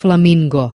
flamingo.